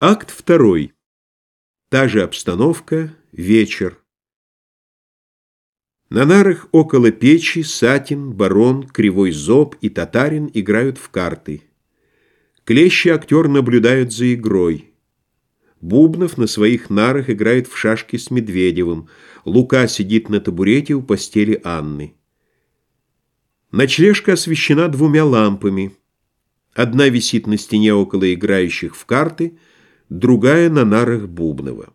Акт второй. Та же обстановка, вечер. На нарах около печи Сатин, Барон, Кривой Зоб и Татарин играют в карты. Клещи актер наблюдают за игрой. Бубнов на своих нарах играет в шашки с Медведевым. Лука сидит на табурете у постели Анны. Ночлежка освещена двумя лампами. Одна висит на стене около играющих в карты — другая на нарах Бубнова.